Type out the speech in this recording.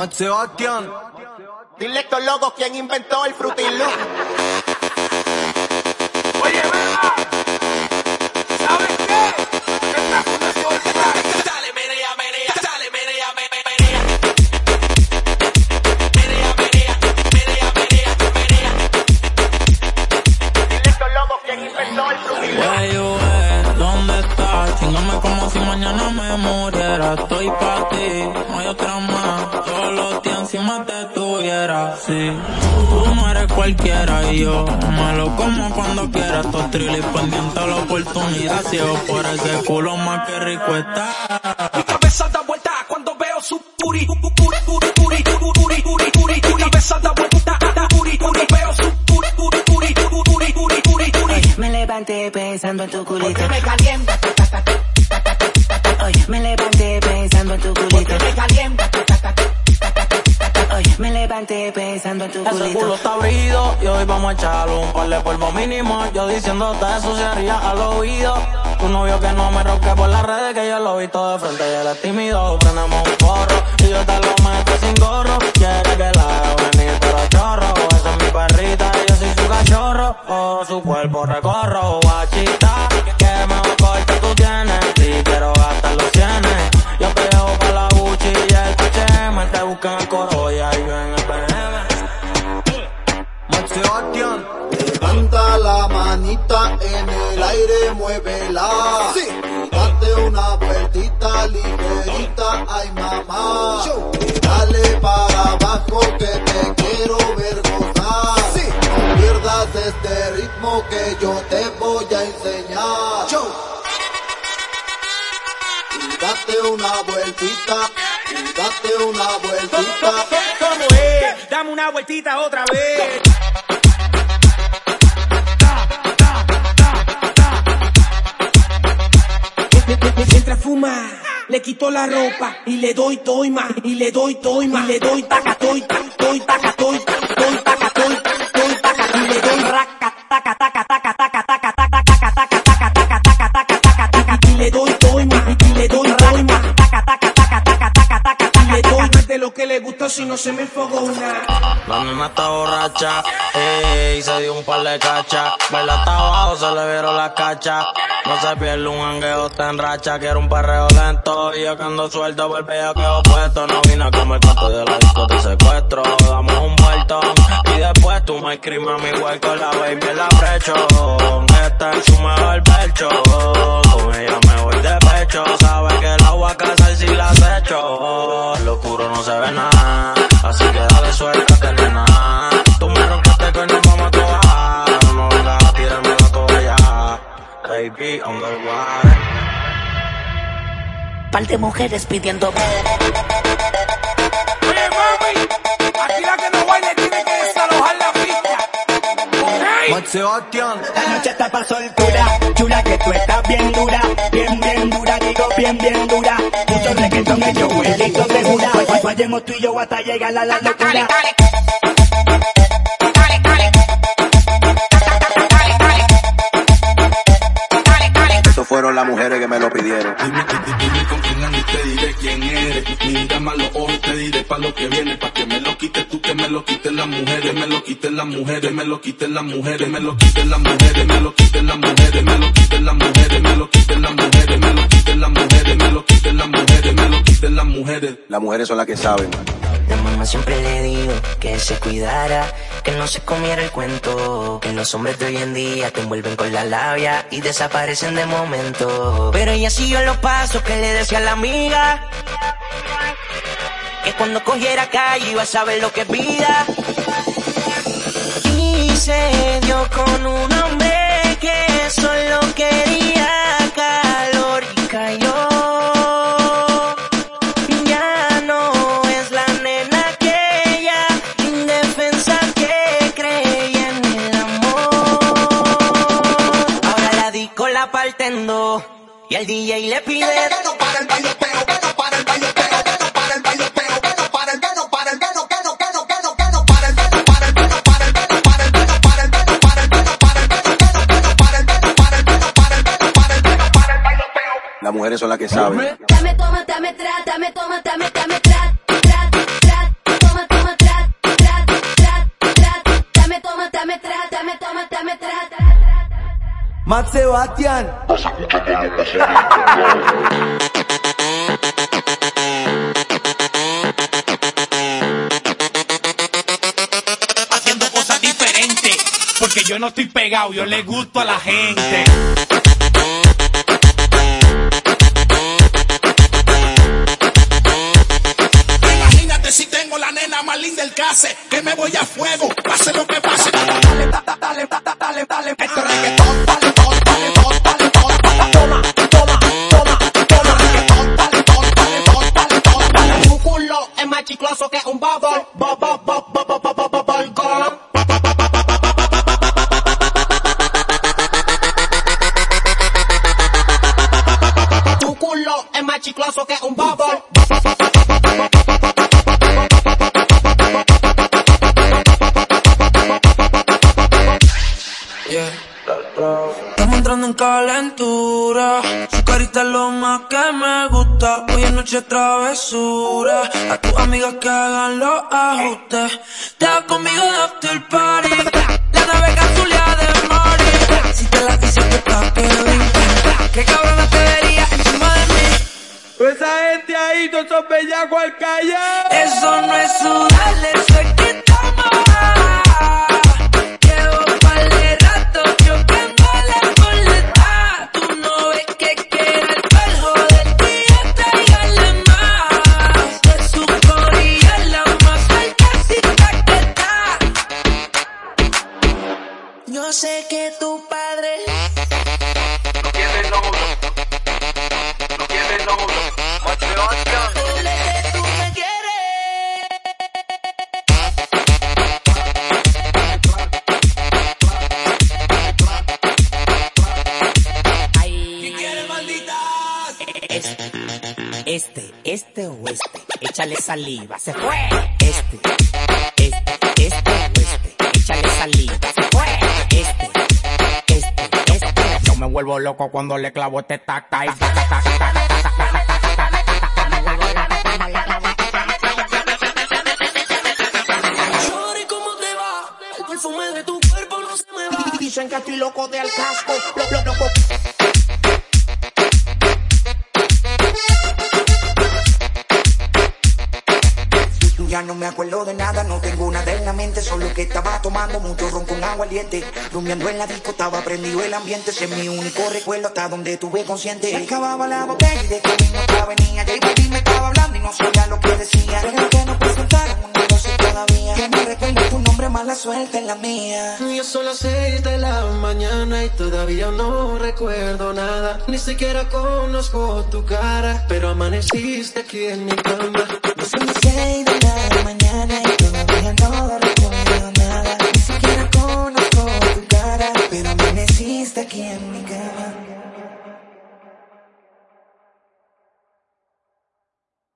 Matt Sebastián. Dile estos locos quién inventó el Fruity Loop. Oye, ¿verdad? así. Tú no eres cualquiera y yo me lo como cuando quiera. Estos trilis pendientes a la oportunidad. Si Ciego por ese culo más que rico está. Mi cabeza da vuelta cuando veo su puri, puri, puri, puri, puri, puri, puri, Mi cabeza da vuelta, da puri, puri, veo su puri, puri, puri, puri, puri, puri, puri. Me levanté pensando en tu culito. Me calienta. Hoy me levanté pensando en tu culito. Porque me calienta me levanté pensando en tu Ese culo culito. está abrido y hoy vamos a echarle un par de polvo mínimo. Yo diciéndote eso se haría al oído. Tu novio que no me roque por las redes, que yo lo he visto de frente y él es tímido. Prendemos un porro y yo te lo meto sin gorro. Quiere que la haga venir pero chorro. Esa es mi perrita y yo soy su cachorro. Oh, su cuerpo recorro. Guachita, que yo te voy a enseñar. Y date una vueltita, y date una vueltita. ¿Cómo es? Dame una vueltita otra vez. Mientras fuma, le quito la ropa y le doy toima, y le doy toima, y le doy taca, toy, toy, taca, toy, lo que le gustó si no se me enfogona. La nena está borracha, ey, y se dio un par de cachas. Baila hasta abajo, se le vieron las cachas. No se pierde un jangueo, está en racha. Quiero un perreo lento, y yo que ando suelto por el bellaqueo puesto. No vine a comer canto de la disco de secuestro. Damos un vuelto, y después tú me escribes a mi con la baby la precho. Dale suelta nena. Tú me rompiste que nos vamos a tocar. No vengas a tirarme la toalla, baby, on the water. Par de mujeres pidiendo. Oye, mami, aquí la que no baile Sebastián. La noche está pa' soltura, chula que tú estás bien dura, bien bien dura, digo bien bien dura. Mucho reggaetón hecho huelito de jura, fallemos tú y yo hasta llegar a la locura. Estos fueron las mujeres que me lo pidieron. Dime, dime, dime con quién andas y te diré quién eres. Mira más los ojos y te diré pa' lo que viene. Pa' que me lo quites lo quiten las mujeres. Me lo quiten las mujeres, me lo quiten las mujeres. Me lo quiten las mujeres, me lo quiten las mujeres. Me lo quiten las mujeres, me lo quiten las mujeres. Me lo quiten las mujeres, me lo quiten las mujeres. Me lo quiten las mujeres. Las mujeres son las que saben. Mi mamá siempre le dijo que se cuidara, que no se comiera el cuento, que los hombres de hoy en día te envuelven con la labia y desaparecen de momento. Pero ella siguió los pasos que le decía la amiga, que cuando cogiera calle iba a saber lo que pida. Y se dio con un hombre que solo quería calor y cayó. Ya no es la nena aquella indefensa que creía en el amor. Ahora la disco la parten dos y al DJ le pide. Las mujeres son las que saben. Dame, toma, dame, tra, dame, toma, dame, dame, tra, dame, toma, dame, tra, dame, toma, dame, tra. Matt Sebastián. Hace mucho que no pasé yo no estoy pegado, yo le gusto a la gente. La del case, que me voy a fuego, pase lo que pase. Dale, dale, dale, dale, dale, dale, dale, dale, toma, toma, toma, toma, reggaetón, dale, dale, dale, culo es más chicloso que un bubble, bubble, bubble, bubble calentura. Su carita es lo más que me gusta. Hoy es noche travesura. A tus amigas que hagan los ajustes. Te vas conmigo de after party. La nave cazulia de Mari. Si te la hice que está Kevin. Qué cabrona te vería encima de mí. Esa gente ahí, todos esos bellacos al callar. Eso no es sudar, eso es Yo sé que tu padre No tiene novio. No tiene novio. Sebastián. dile que tú me quieres. Este, este o este. Échale saliva, se fue. Este, este, este o este. Échale saliva, Vuelvo loco cuando le clavo este tac Lloro y como te va, el perfume de tu cuerpo no se me va. Dicen que estoy loco de al casco. Ya no me acuerdo de nada, no tengo nada en la mente, solo que estaba tomando mucho ron con agua caliente. Rumiando en la disco, estaba prendido el ambiente, ese es mi único recuerdo hasta donde tuve consciente. Se acababa la botella y de camino otra venía. J Balvin me estaba hablando y no sabía lo que decía. Pero que no presentaron un negocio todavía. Que no recuerdo tu nombre, mala suerte en la mía. Ya son las seis de la mañana y todavía no recuerdo nada. Ni siquiera conozco tu cara, pero amaneciste aquí en mi cama. Ya